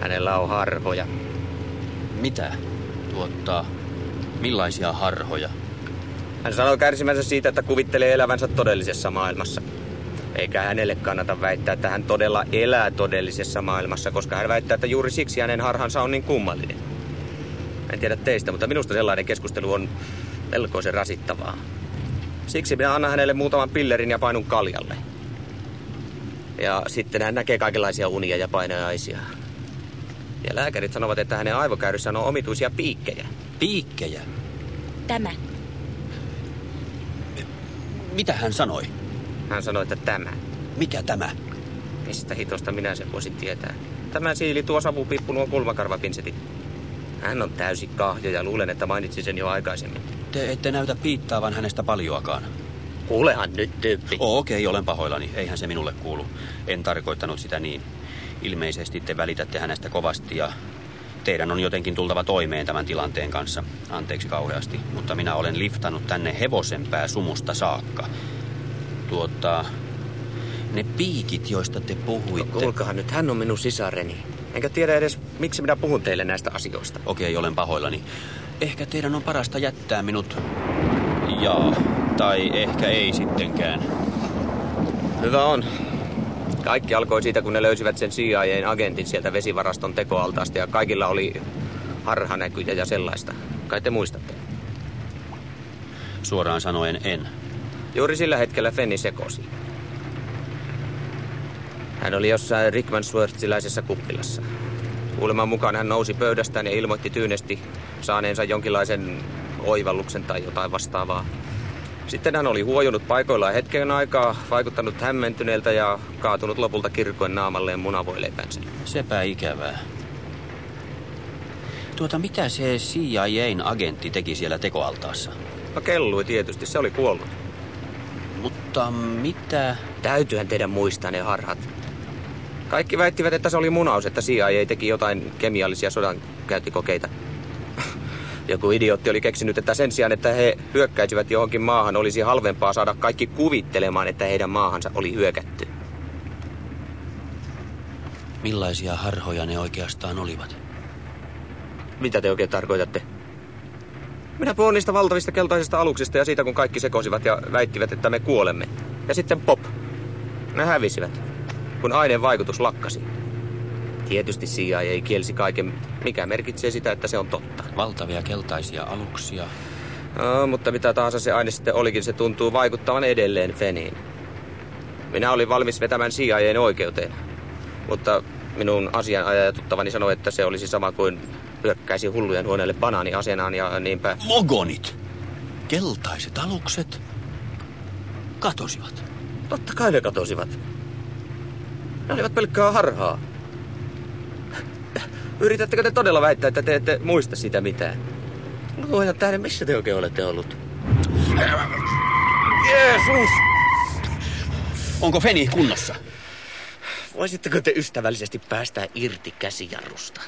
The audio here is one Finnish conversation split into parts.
Hänellä on harhoja. Mitä? Tuottaa. Millaisia harhoja? Hän sanoi kärsimänsä siitä, että kuvittelee elävänsä todellisessa maailmassa. Eikä hänelle kannata väittää, että hän todella elää todellisessa maailmassa, koska hän väittää, että juuri siksi hänen harhansa on niin kummallinen. En tiedä teistä, mutta minusta sellainen keskustelu on melkoisen rasittavaa. Siksi minä annan hänelle muutaman pillerin ja painun kaljalle. Ja sitten hän näkee kaikenlaisia unia ja painajaisia. Ja lääkärit sanovat, että hänen aivokäyryssään on omituisia piikkejä. Piikkejä? Tämä. Mitä hän sanoi? Hän sanoi, että tämä. Mikä tämä? Mistä hitosta minä sen voisin tietää? Tämä siili tuo savupiippu nuo kulmakarvapinsetit. Hän on täysi kahjo ja luulen, että mainitsin sen jo aikaisemmin. Te ette näytä piittaavan hänestä paljoakaan. Kuulehan nyt, tyyppi. Okei, okay, olen pahoillani. Eihän se minulle kuulu. En tarkoittanut sitä niin. Ilmeisesti te välitätte hänestä kovasti ja teidän on jotenkin tultava toimeen tämän tilanteen kanssa. Anteeksi kauheasti, mutta minä olen liftannut tänne hevosenpää sumusta saakka. Tuottaa ne piikit, joista te puhuitte... No, kuulkahan nyt, hän on minun sisareni. Enkä tiedä edes, miksi minä puhun teille näistä asioista. Okei, olen pahoillani. Ehkä teidän on parasta jättää minut... Jaa, tai ehkä ei sittenkään. Hyvä on. Kaikki alkoi siitä, kun ne löysivät sen CIAn agentin sieltä vesivaraston tekoaltaasta ja kaikilla oli harhanäkyjä ja sellaista. Kai te muistatte? Suoraan sanoen en. Juuri sillä hetkellä Fenni sekosi. Hän oli jossain Rickmansworthilaisessa kuppilassa. Kuuleman mukaan hän nousi pöydästään ja ilmoitti tyynesti saaneensa jonkinlaisen oivalluksen tai jotain vastaavaa. Sitten hän oli huojunut paikoillaan hetken aikaa, vaikuttanut hämmentyneeltä ja kaatunut lopulta kirkkoen naamalleen munavoileipänsä. Sepä ikävää. Tuota, mitä se CIAn agentti teki siellä tekoaltaassa? No kellui tietysti, se oli kuollut. Mutta mitä? Täytyyhän teidän muistaa ne harhat. Kaikki väittivät, että se oli munaus, että CIA teki jotain kemiallisia sodankäyntikokeita. Joku idiootti oli keksinyt, että sen sijaan, että he hyökkäisivät johonkin maahan, olisi halvempaa saada kaikki kuvittelemaan, että heidän maahansa oli hyökätty. Millaisia harhoja ne oikeastaan olivat? Mitä te oikein tarkoitatte? Minä puhun niistä valtavista keltaisista aluksista ja siitä, kun kaikki sekosivat ja väittivät, että me kuolemme. Ja sitten pop. Ne hävisivät, kun aineen vaikutus lakkasi. Tietysti CIA ei kielsi kaiken, mikä merkitsee sitä, että se on totta. Valtavia keltaisia aluksia. No, mutta mitä tahansa se aine sitten olikin, se tuntuu vaikuttavan edelleen Feniin. Minä olin valmis vetämään CIAn oikeuteen, mutta minun asianajatuttavani sanoi, että se olisi sama kuin hyökkäisi hullujen huoneelle banaaniasenaan ja niinpä... Mogonit! Keltaiset alukset katosivat. Totta kai ne katosivat. Ne olivat pelkkää harhaa. Yritättekö te todella väittää, että te ette muista sitä mitään? Luojan tähden, missä te oikein olette ollut? Jeesus! Onko Feni kunnossa? Voisitteko te ystävällisesti päästää irti käsijarrusta?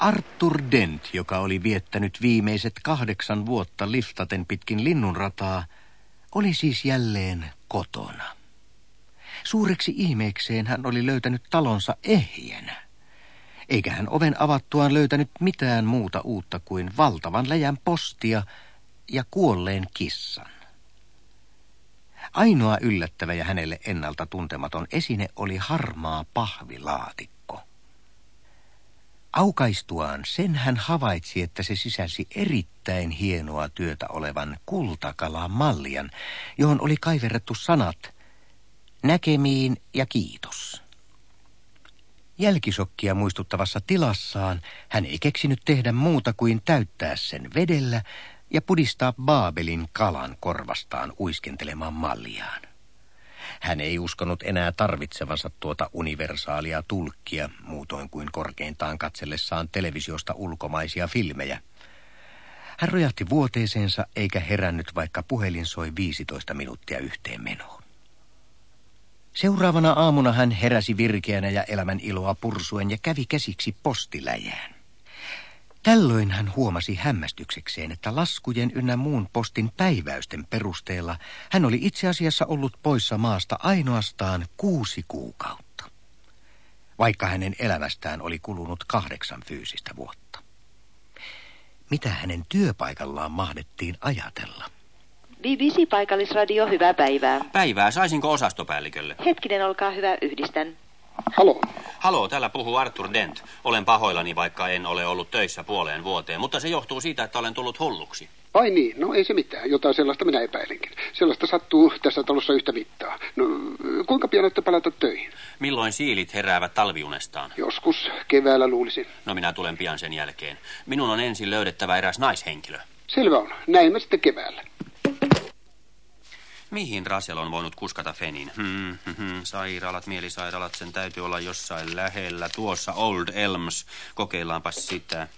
Arthur Dent, joka oli viettänyt viimeiset kahdeksan vuotta liftaten pitkin linnunrataa, oli siis jälleen kotona. Suureksi ihmeekseen hän oli löytänyt talonsa ehjänä. Eikä hän oven avattuaan löytänyt mitään muuta uutta kuin valtavan läjän postia ja kuolleen kissan. Ainoa yllättävä ja hänelle ennalta tuntematon esine oli harmaa pahvilaatikko. Aukaistuaan sen hän havaitsi, että se sisälsi erittäin hienoa työtä olevan kultakalaa mallian, johon oli kaiverrettu sanat näkemiin ja kiitos. Jälkisokkia muistuttavassa tilassaan hän ei keksinyt tehdä muuta kuin täyttää sen vedellä ja pudistaa Baabelin kalan korvastaan uiskentelemaan malliaan. Hän ei uskonut enää tarvitsevansa tuota universaalia tulkkia, muutoin kuin korkeintaan katsellessaan televisiosta ulkomaisia filmejä. Hän rojahti vuoteeseensa eikä herännyt, vaikka puhelin soi 15 minuuttia yhteen menoon. Seuraavana aamuna hän heräsi virkeänä ja elämän iloa pursuen ja kävi käsiksi postiläjään. Tällöin hän huomasi hämmästyksekseen, että laskujen ynnä muun postin päiväysten perusteella hän oli itse asiassa ollut poissa maasta ainoastaan kuusi kuukautta. vaikka hänen elämästään oli kulunut kahdeksan fyysistä vuotta. Mitä hänen työpaikallaan mahdettiin ajatella? BBC-paikallisradio, hyvää päivää. Päivää, saisinko osastopäällikölle? Hetkinen, olkaa hyvä, yhdistän. Halo. Halo, täällä puhuu Arthur Dent. Olen pahoillani, vaikka en ole ollut töissä puoleen vuoteen, mutta se johtuu siitä, että olen tullut hulluksi. Ai niin, no ei se mitään. Jotain sellaista minä epäilinkin. Sellaista sattuu tässä talossa yhtä mittaa. No, kuinka pian olette palata töihin? Milloin siilit heräävät talviunestaan? Joskus keväällä luulisin. No minä tulen pian sen jälkeen. Minun on ensin löydettävä eräs naishenkilö. Selvä on. Näemme sitten keväällä. Mihin Rasel on voinut kuskata Fenin? Hmm, hmm, hmm. Sairaalat, mielisairaalat, sen täytyy olla jossain lähellä. Tuossa Old Elms. Kokeillaanpa sitä.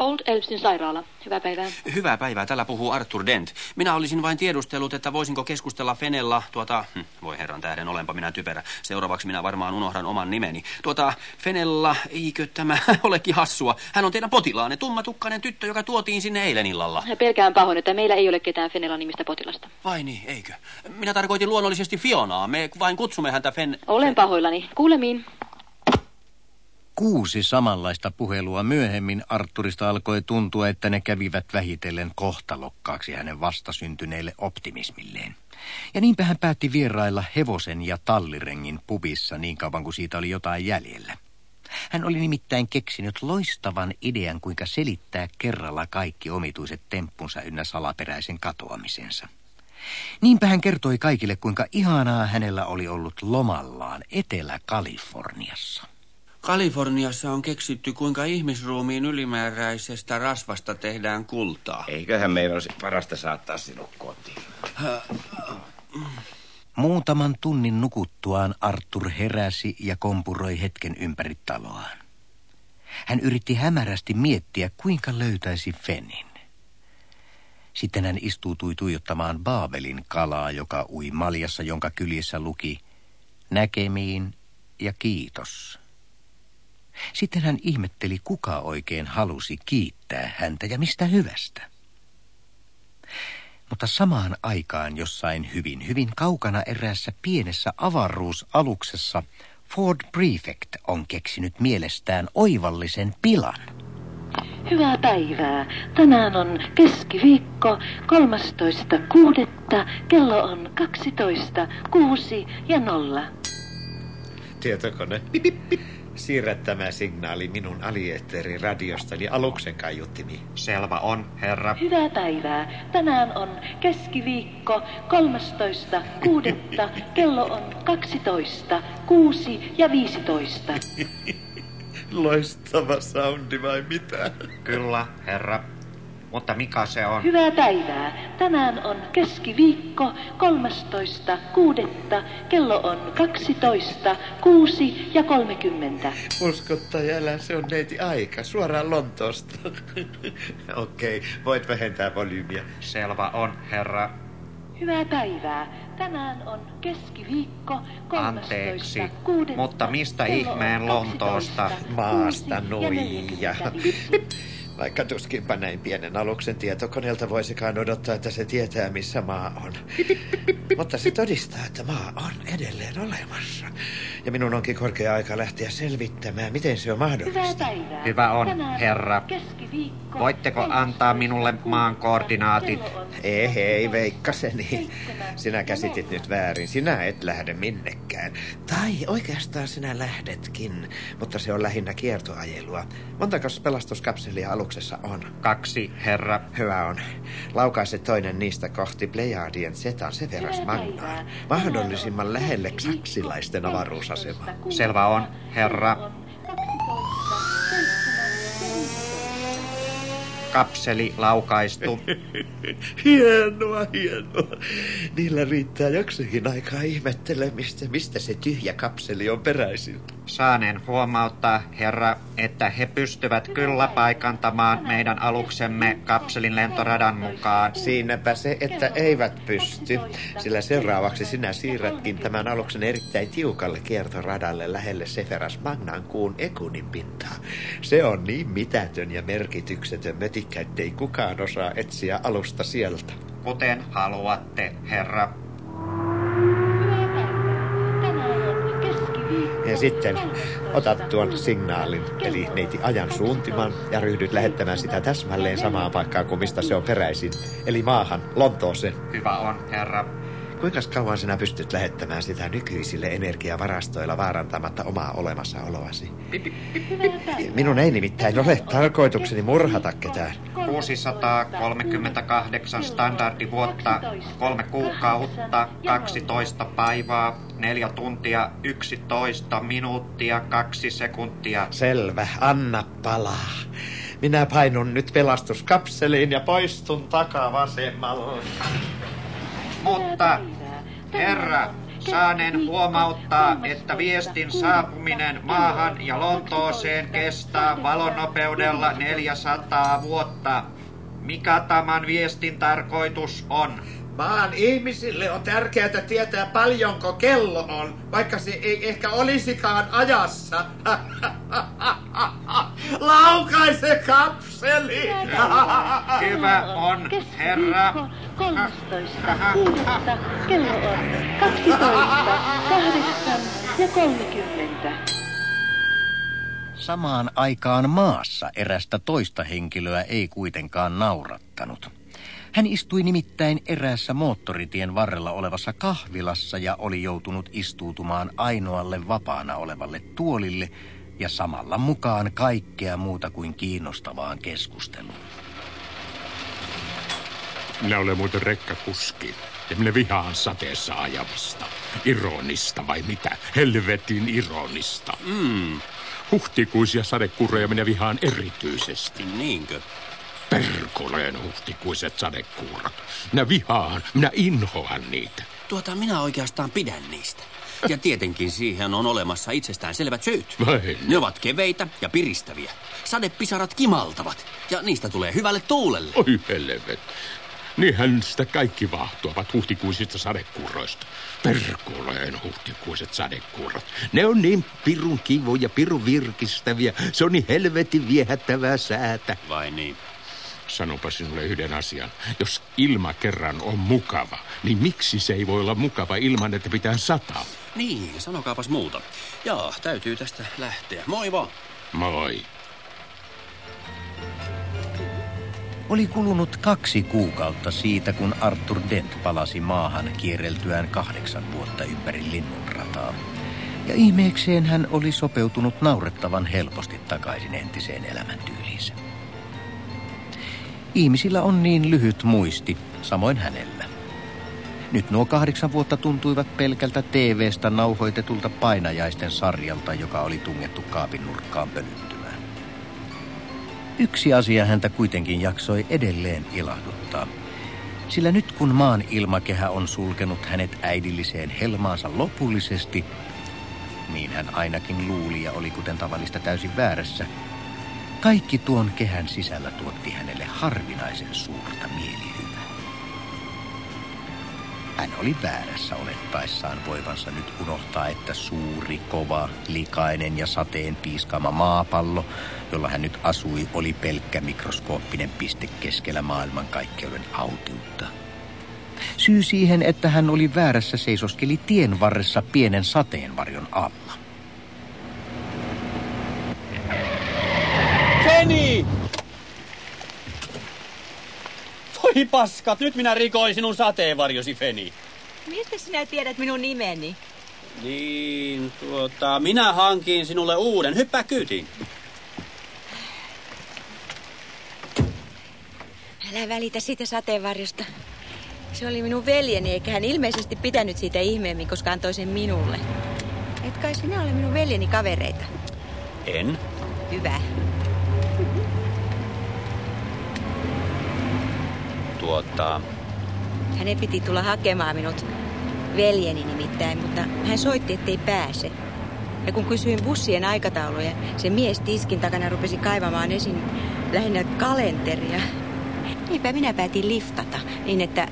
Old Elmsin sairaala, hyvää päivää. Hyvää päivää, täällä puhuu Arthur Dent. Minä olisin vain tiedustellut, että voisinko keskustella Fenella, tuota, hm, voi herran tähden, olenpa minä typerä. Seuraavaksi minä varmaan unohdan oman nimeni. Tuota, Fenella, eikö tämä olekin hassua? Hän on teidän potilaanne, tummatukkainen tyttö, joka tuotiin sinne eilen illalla. Pelkään pahoin, että meillä ei ole ketään Fenella nimistä potilasta. Vai niin, eikö? Minä tarkoitin luonnollisesti Fionaa. Me vain kutsumme häntä Fen... Olen pahoillani. Kuulemiin. Kuusi samanlaista puhelua myöhemmin Arturista alkoi tuntua, että ne kävivät vähitellen kohtalokkaaksi hänen vastasyntyneille optimismilleen. Ja niinpä hän päätti vierailla hevosen ja tallirengin pubissa niin kauan kuin siitä oli jotain jäljellä. Hän oli nimittäin keksinyt loistavan idean, kuinka selittää kerralla kaikki omituiset temppunsa ynnä salaperäisen katoamisensa. Niinpä hän kertoi kaikille, kuinka ihanaa hänellä oli ollut lomallaan Etelä-Kaliforniassa. Kaliforniassa on keksitty, kuinka ihmisruumiin ylimääräisestä rasvasta tehdään kultaa. Eiköhän meidän olisi parasta saattaa sinut kotiin. Muutaman tunnin nukuttuaan Arthur heräsi ja kompuroi hetken ympäri taloaan. Hän yritti hämärästi miettiä, kuinka löytäisi Fenin. Sitten hän istuutui tuijottamaan Baabelin kalaa, joka ui maljassa, jonka kyljessä luki näkemiin ja kiitos. Sitten hän ihmetteli, kuka oikein halusi kiittää häntä ja mistä hyvästä. Mutta samaan aikaan jossain hyvin, hyvin kaukana eräässä pienessä avaruusaluksessa Ford Prefect on keksinyt mielestään oivallisen pilan. Hyvää päivää. Tänään on keskiviikko 13.6. Kello on 12, 6 ja 0. Tietokone. Pip, pip, pip. Siirrä tämä signaali minun alieetterin radiostani aluksen kaiuttimiin. Selvä on, herra. Hyvää päivää. Tänään on keskiviikko 13. kuudetta. Kello on 12, 6 ja 15. Loistava soundi vai mitä? Kyllä, herra. Mutta mikä se on? Hyvää päivää. Tänään on keskiviikko 13. kuudetta. Kello on 12, 6 ja 30. Uskottaja, älä se on neiti aika. Suoraan Lontoosta. Okei, okay, voit vähentää volyymiä. Selvä on, herra. Hyvää päivää. Tänään on keskiviikko 13. Anteeksi, kuudetta. mutta mistä ihmeen 12, Lontoosta? Maasta 6 ja nuija. 40. Vaikka tuskinpa näin pienen aluksen tietokoneelta voisikaan odottaa, että se tietää, missä maa on. Mutta se todistaa, että maa on edelleen olemassa. Ja minun onkin korkea aika lähteä selvittämään, miten se on Hyvää mahdollista. päivää. Hyvä on, herra. keskiviikko Voitteko 13. antaa minulle maan koordinaatit? Ei, hei, veikkaseni. Sinä käsitit nyt väärin. Sinä et lähde minnekään. Tai oikeastaan sinä lähdetkin, mutta se on lähinnä kiertoajelua. Montakos pelastuskapselia aluksessa on? Kaksi, herra. Hyvä on. Laukaise toinen niistä kohti Plejadien Zetan Severas Magnaa. Mahdollisimman lähelle saksilaisten avaruusasemaa. 13. Selvä on, herra. Kello on 12, 7 ja 15. Kapseli laukaistu. Hienoa, hienoa. Niillä riittää joksikin aikaa ihmettelemistä, mistä se tyhjä kapseli on peräisin. Saaneen huomauttaa, herra, että he pystyvät kyllä paikantamaan meidän aluksemme kapselin lentoradan mukaan. Siinäpä se, että eivät pysty, sillä seuraavaksi sinä siirrätkin tämän aluksen erittäin tiukalle kiertoradalle lähelle Seferas Magnan kuun Ekunin pintaa. Se on niin mitätön ja merkityksetön mötikkä, ettei kukaan osaa etsiä alusta sieltä. kuten haluatte, herra. Hyvää päivää. Tänään on keskiviikko. Ja sitten otat tuon 13. signaalin, eli neiti ajan suuntiman, ja ryhdyt lähettämään sitä täsmälleen samaan paikkaan kuin mistä se on peräisin, eli maahan, Lontooseen. Hyvä on, herra. Kuinka kauan sinä pystyt lähettämään sitä nykyisille energiavarastoilla vaarantamatta omaa olemassaoloasi? Minun ei nimittäin ole tarkoitukseni murhata ketään. 638 standardivuotta, kolme kuukautta, 12 päivää, 4 tuntia, 11 minuuttia, 2 sekuntia. Selvä, anna palaa. Minä painun nyt pelastuskapseliin ja poistun takavasemmalle. Mutta, herra, saanen huomauttaa, että viestin saapuminen maahan ja Lontooseen kestää valonopeudella 400 vuotta. Mikä tämän viestin tarkoitus on? Maan ihmisille on tärkeää tietää paljonko kello on, vaikka se ei ehkä olisikaan ajassa. Laukaise kapseli! Hyvä on, herra. Keskiviikko 13. kuudetta. Kello on 12, 8 ja 30. Samaan aikaan maassa erästä toista henkilöä ei kuitenkaan naurattanut. Hän istui nimittäin eräässä moottoritien varrella olevassa kahvilassa ja oli joutunut istuutumaan ainoalle vapaana olevalle tuolille ja samalla mukaan kaikkea muuta kuin kiinnostavaan keskusteluun. Minä olen muuten rekkakuski. Ja minä vihaan sateessa ajamista. Ironista vai mitä? Helvetin ironista. Mm, Huhtikuisia sadekuuroja minä vihaan erityisesti. niinkö? Perkuleen huhtikuiset sadekuurot. Minä vihaan, minä inhoan niitä. Tuota, minä oikeastaan pidän niistä. Ja tietenkin siihen on olemassa itsestään selvät syyt. Vai Ne ovat keveitä ja piristäviä. Sadepisarat kimaltavat ja niistä tulee hyvälle tuulelle. Oi helvet. Niinhän sitä kaikki vahtuavat huhtikuisista sadekuuroista. Perkuleen huhtikuiset sadekuurot. Ne on niin pirun kivoja, pirun virkistäviä. Se on niin helvetin viehättävää säätä. Vai niin? Sanopa sinulle yhden asian. Jos ilma kerran on mukava, niin miksi se ei voi olla mukava ilman, että pitää sataa? Niin, sanokaapas muuta. Jaa, täytyy tästä lähteä. Moi vaan. Moi. Oli kulunut kaksi kuukautta siitä, kun Arthur Dent palasi maahan kierreltyään kahdeksan vuotta ympäri linnunrataa. Ja ihmeekseen hän oli sopeutunut naurettavan helposti takaisin entiseen elämäntyyliinsä. Ihmisillä on niin lyhyt muisti, samoin hänellä. Nyt nuo kahdeksan vuotta tuntuivat pelkältä TV-stä nauhoitetulta painajaisten sarjalta, joka oli tungettu kaapin nurkkaan pölyttymään. Yksi asia häntä kuitenkin jaksoi edelleen ilahduttaa. Sillä nyt kun maan ilmakehä on sulkenut hänet äidilliseen helmaansa lopullisesti, niin hän ainakin luuli ja oli kuten tavallista täysin väärässä. Kaikki tuon kehän sisällä tuotti hänelle harvinaisen suurta mielihyvää. Hän oli väärässä olettaessaan voivansa nyt unohtaa, että suuri, kova, likainen ja sateen piiskaama maapallo, jolla hän nyt asui, oli pelkkä mikroskooppinen piste keskellä maailmankaikkeuden autiutta. Syy siihen, että hän oli väärässä, seisoskeli tien varressa pienen sateenvarjon alla. Feni! Voi paskat, nyt minä rikoin sinun sateenvarjosi, Feni. Mistä sinä tiedät minun nimeni? Niin, tuota, minä hankin sinulle uuden. Hyppää kyytiin. Älä välitä siitä sateenvarjosta. Se oli minun veljeni, eikä hän ilmeisesti pitänyt siitä ihmeemmin, koska antoi sen minulle. Et kai sinä ole minun veljeni kavereita. En. Hyvä. Tuota, Hänen piti tulla hakemaan minut. Veljeni nimittäin, mutta hän soitti, ettei pääse. Ja kun kysyin bussien aikatauluja, se mies tiskin takana rupesi kaivamaan esiin lähinnä kalenteria. Niinpä minä päätin liftata, niin että,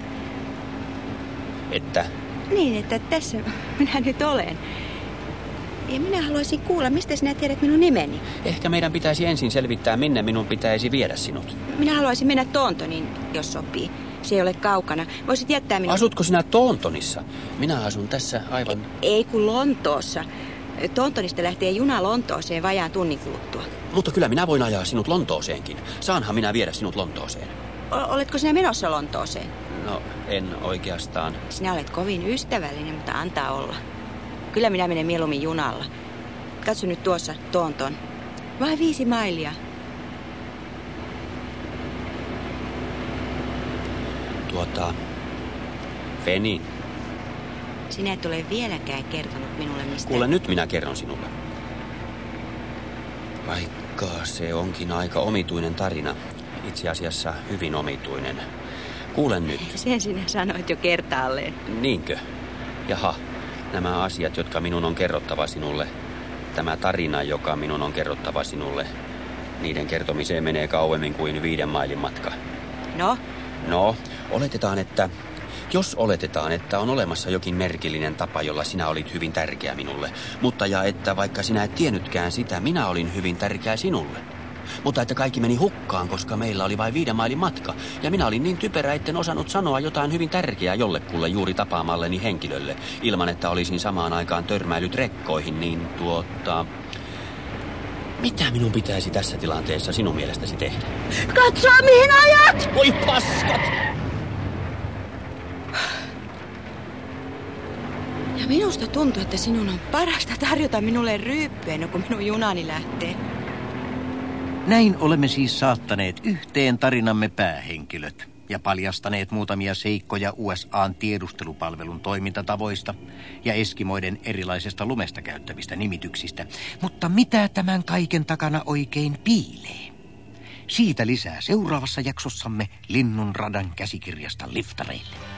että niin että tässä minä nyt olen. Ja minä haluaisin kuulla, mistä sinä tiedät minun nimeni. ehkä meidän pitäisi ensin selvittää, minne minun pitäisi viedä sinut. Minä haluaisin mennä Tontoniin, jos sopii. Se ei ole kaukana. Voisit jättää minut... Asutko sinä Toontonissa? Minä asun tässä aivan... Ei kun Lontoossa. Tontonista lähtee juna Lontooseen vajaan tunnin kuluttua. Mutta kyllä minä voin ajaa sinut Lontooseenkin. Saanhan minä viedä sinut Lontooseen. O- oletko sinä menossa Lontooseen? No, en oikeastaan. Sinä olet kovin ystävällinen, mutta antaa olla. Kyllä minä menen mieluummin junalla. Katso nyt tuossa, Tonton. Vain viisi mailia. Tuota... Feni, Sinä et ole vieläkään kertonut minulle mistä... kuule nyt minä kerron sinulle. Vaikka se onkin aika omituinen tarina. Itse asiassa hyvin omituinen. Kuule nyt. Sen sinä sanoit jo kertaalleen. Niinkö? Jaha, nämä asiat, jotka minun on kerrottava sinulle. Tämä tarina, joka minun on kerrottava sinulle. Niiden kertomiseen menee kauemmin kuin viiden mailin matka. No, No, oletetaan, että... Jos oletetaan, että on olemassa jokin merkillinen tapa, jolla sinä olit hyvin tärkeä minulle, mutta ja että vaikka sinä et tiennytkään sitä, minä olin hyvin tärkeä sinulle. Mutta että kaikki meni hukkaan, koska meillä oli vain viiden mailin matka, ja minä olin niin typerä, etten osannut sanoa jotain hyvin tärkeää jollekulle juuri tapaamalleni henkilölle, ilman että olisin samaan aikaan törmäillyt rekkoihin, niin tuota... Mitä minun pitäisi tässä tilanteessa sinun mielestäsi tehdä? katso mihin ajat! Voi paskat! Ja minusta tuntuu, että sinun on parasta tarjota minulle ryyppyä, kuin minun junani lähtee. Näin olemme siis saattaneet yhteen tarinamme päähenkilöt ja paljastaneet muutamia seikkoja USAn tiedustelupalvelun toimintatavoista ja Eskimoiden erilaisesta lumesta käyttävistä nimityksistä. Mutta mitä tämän kaiken takana oikein piilee? Siitä lisää seuraavassa jaksossamme Linnun radan käsikirjasta liftareille.